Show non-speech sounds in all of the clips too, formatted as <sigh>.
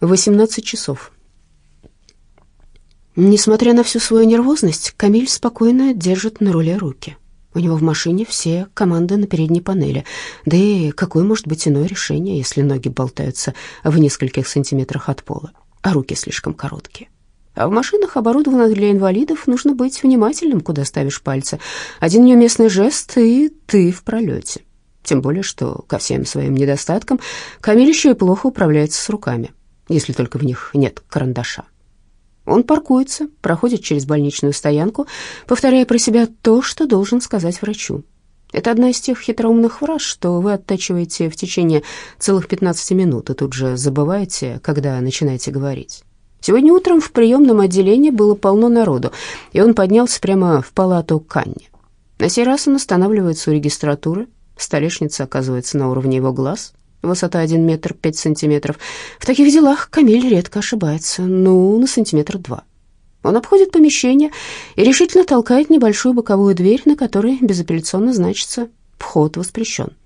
18 часов. Несмотря на всю свою нервозность, Камиль спокойно держит на руле руки. У него в машине все команды на передней панели. Да и какое может быть иное решение, если ноги болтаются в нескольких сантиметрах от пола, а руки слишком короткие? А в машинах, оборудованных для инвалидов, нужно быть внимательным, куда ставишь пальцы. Один неуместный жест, и ты в пролете. Тем более, что ко всем своим недостаткам Камиль еще и плохо управляется с руками, если только в них нет карандаша. Он паркуется, проходит через больничную стоянку, повторяя про себя то, что должен сказать врачу. Это одна из тех хитроумных фраз, что вы оттачиваете в течение целых 15 минут и тут же забываете, когда начинаете говорить. Сегодня утром в приемном отделении было полно народу, и он поднялся прямо в палату Канни. На сей раз он останавливается у регистратуры, столешница оказывается на уровне его глаз, высота 1 метр 5 сантиметров. В таких делах Камиль редко ошибается, ну, на сантиметр два. Он обходит помещение и решительно толкает небольшую боковую дверь, на которой безапелляционно значится «Вход воспрещен».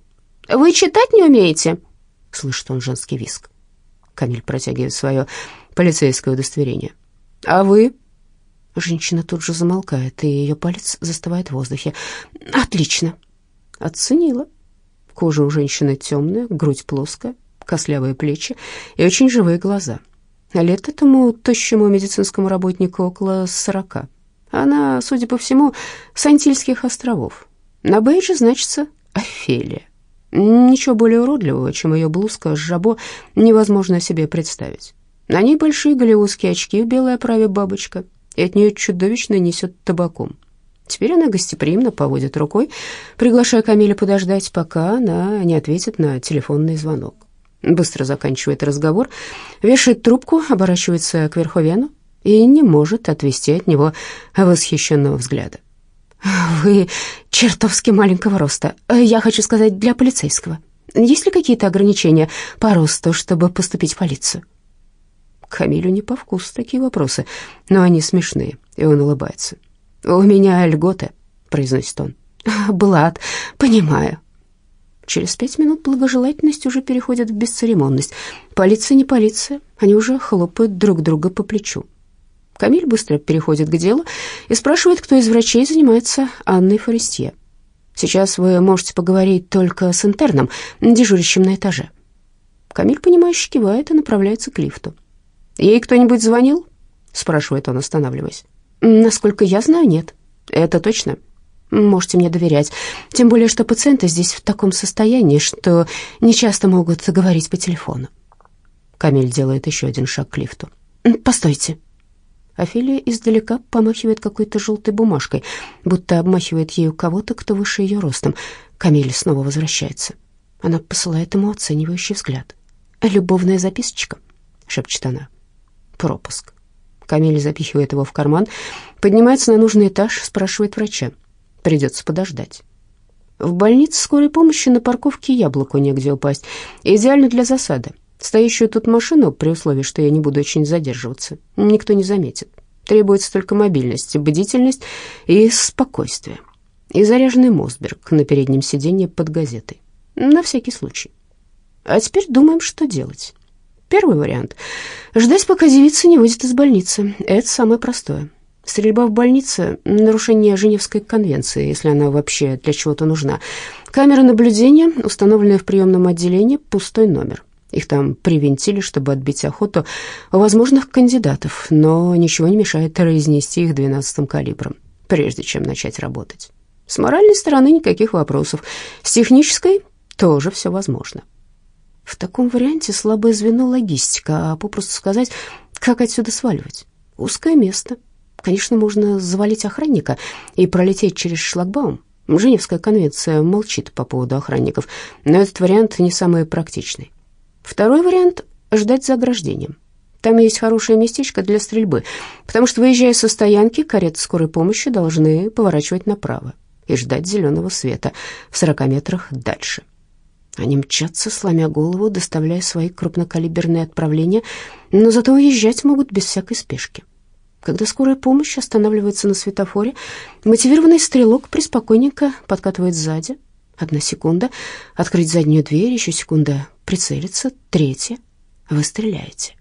«Вы читать не умеете?» — слышит он женский виск. Камиль протягивает свое полицейское удостоверение. «А вы?» Женщина тут же замолкает, и ее палец застывает в воздухе. «Отлично!» «Оценила». Кожа у женщины темная, грудь плоская, кослявые плечи и очень живые глаза. Лет этому тощему медицинскому работнику около сорока. Она, судя по всему, с Антильских островов. На бейдже значится Офелия. Ничего более уродливого, чем ее блузка с жабо, невозможно себе представить. На ней большие голливудские очки в белой оправе бабочка, и от нее чудовищно несет табаком. Теперь она гостеприимно поводит рукой, приглашая Камиля подождать, пока она не ответит на телефонный звонок. Быстро заканчивает разговор, вешает трубку, оборачивается к Верховену и не может отвести от него восхищенного взгляда. «Вы чертовски маленького роста. Я хочу сказать, для полицейского. Есть ли какие-то ограничения по росту, чтобы поступить в полицию?» Камилю не по вкусу такие вопросы, но они смешные, и он улыбается. «У меня льготы», — произносит он. <laughs> «Блад, понимаю». Через пять минут благожелательность уже переходит в бесцеремонность. Полиция не полиция, они уже хлопают друг друга по плечу. Камиль быстро переходит к делу и спрашивает, кто из врачей занимается Анной Форестье. «Сейчас вы можете поговорить только с интерном, дежурящим на этаже». Камиль, понимающе кивает и направляется к лифту. «Ей кто-нибудь звонил?» — спрашивает он, останавливаясь. Насколько я знаю, нет. Это точно? Можете мне доверять. Тем более, что пациенты здесь в таком состоянии, что не часто могут говорить по телефону. Камиль делает еще один шаг к лифту. «Постойте». Офелия издалека помахивает какой-то желтой бумажкой, будто обмахивает ею кого-то, кто выше ее ростом. Камиль снова возвращается. Она посылает ему оценивающий взгляд. «Любовная записочка», — шепчет она. «Пропуск». Камиль запихивает его в карман, поднимается на нужный этаж, спрашивает врача. Придется подождать. В больнице скорой помощи на парковке яблоку негде упасть. Идеально для засады. Стоящую тут машину, при условии, что я не буду очень задерживаться, никто не заметит. Требуется только мобильность, бдительность и спокойствие. И заряженный Мосберг на переднем сиденье под газетой. На всякий случай. А теперь думаем, что делать. Первый вариант — ждать, пока девица не выйдет из больницы. Это самое простое. Стрельба в больнице — нарушение Женевской конвенции, если она вообще для чего-то нужна. Камера наблюдения, установленная в приемном отделении, пустой номер. Их там привинтили, чтобы отбить охоту возможных кандидатов, но ничего не мешает разнести их двенадцатым калибром, прежде чем начать работать. С моральной стороны никаких вопросов. С технической тоже все возможно. В таком варианте слабое звено логистика, а попросту сказать, как отсюда сваливать. Узкое место. Конечно, можно завалить охранника и пролететь через шлагбаум. Женевская конвенция молчит по поводу охранников, но этот вариант не самый практичный. Второй вариант — ждать за ограждением. Там есть хорошее местечко для стрельбы, потому что, выезжая со стоянки, кареты скорой помощи должны поворачивать направо и ждать зеленого света в 40 метрах дальше. Они мчатся, сломя голову, доставляя свои крупнокалиберные отправления, но зато уезжать могут без всякой спешки. Когда скорая помощь останавливается на светофоре, мотивированный стрелок преспокойненько подкатывает сзади. Одна секунда, открыть заднюю дверь, еще секунда прицелиться, третья. Вы стреляете.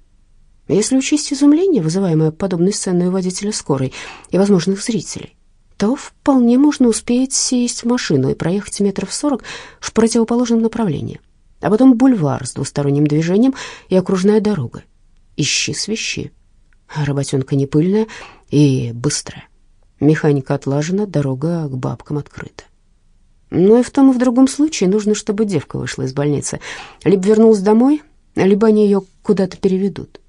Если учесть изумление, вызываемое подобной сценой у водителя скорой и возможных зрителей, то вполне можно успеть сесть в машину и проехать метров сорок в противоположном направлении, а потом бульвар с двусторонним движением и окружная дорога. Ищи свищи. Работенка не пыльная и быстрая. Механика отлажена, дорога к бабкам открыта. Но и в том и в другом случае нужно, чтобы девка вышла из больницы. Либо вернулась домой, либо они ее куда-то переведут.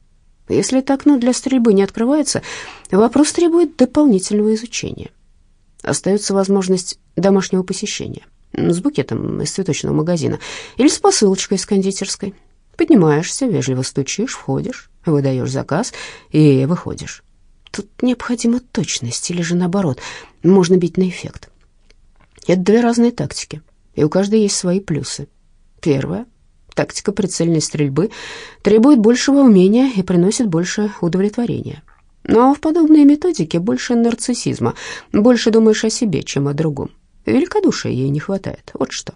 Если это окно для стрельбы не открывается, вопрос требует дополнительного изучения. Остается возможность домашнего посещения с букетом из цветочного магазина или с посылочкой из кондитерской. Поднимаешься, вежливо стучишь, входишь, выдаешь заказ и выходишь. Тут необходима точность или же наоборот, можно бить на эффект. Это две разные тактики, и у каждой есть свои плюсы. Первая Тактика прицельной стрельбы требует большего умения и приносит больше удовлетворения. Но в подобной методике больше нарциссизма, больше думаешь о себе, чем о другом. Великодушия ей не хватает, вот что.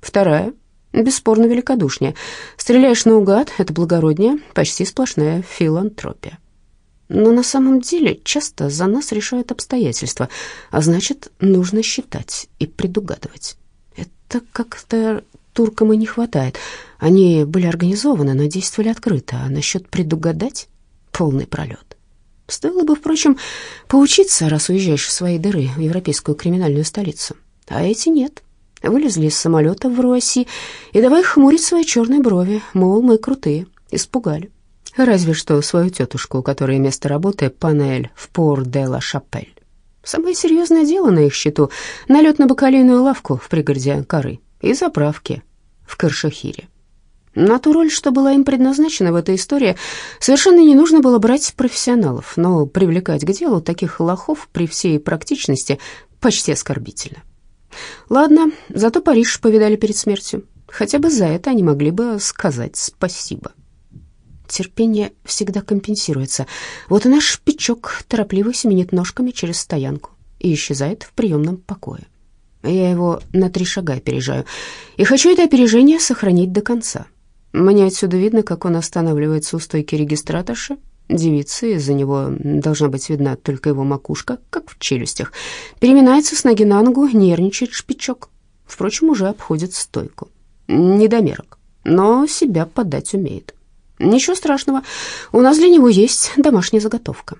Вторая, бесспорно великодушнее. Стреляешь наугад, это благороднее, почти сплошная филантропия. Но на самом деле часто за нас решают обстоятельства, а значит, нужно считать и предугадывать. Это как-то туркам и не хватает. Они были организованы, но действовали открыто, а насчет предугадать — полный пролет. Стоило бы, впрочем, поучиться, раз уезжаешь в свои дыры в европейскую криминальную столицу. А эти нет. Вылезли из самолета в Руаси и давай хмурить свои черные брови, мол, мы крутые, испугали. Разве что свою тетушку, у которой место работы панель в Пор-де-ла-Шапель. Самое серьезное дело на их счету — налет на бакалейную лавку в пригороде Анкары и заправки в Каршахире. На ту роль, что была им предназначена в этой истории, совершенно не нужно было брать профессионалов, но привлекать к делу таких лохов при всей практичности почти оскорбительно. Ладно, зато Париж повидали перед смертью. Хотя бы за это они могли бы сказать спасибо. Терпение всегда компенсируется. Вот и наш печок торопливо семенит ножками через стоянку и исчезает в приемном покое. Я его на три шага опережаю. И хочу это опережение сохранить до конца. Мне отсюда видно, как он останавливается у стойки регистраторши. Девицы, из-за него должна быть видна только его макушка, как в челюстях. Переминается с ноги на ногу, нервничает шпичок. Впрочем, уже обходит стойку. Недомерок, но себя подать умеет. Ничего страшного, у нас для него есть домашняя заготовка.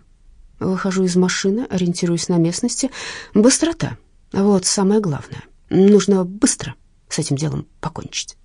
Выхожу из машины, ориентируюсь на местности. Быстрота — вот самое главное. Нужно быстро с этим делом покончить.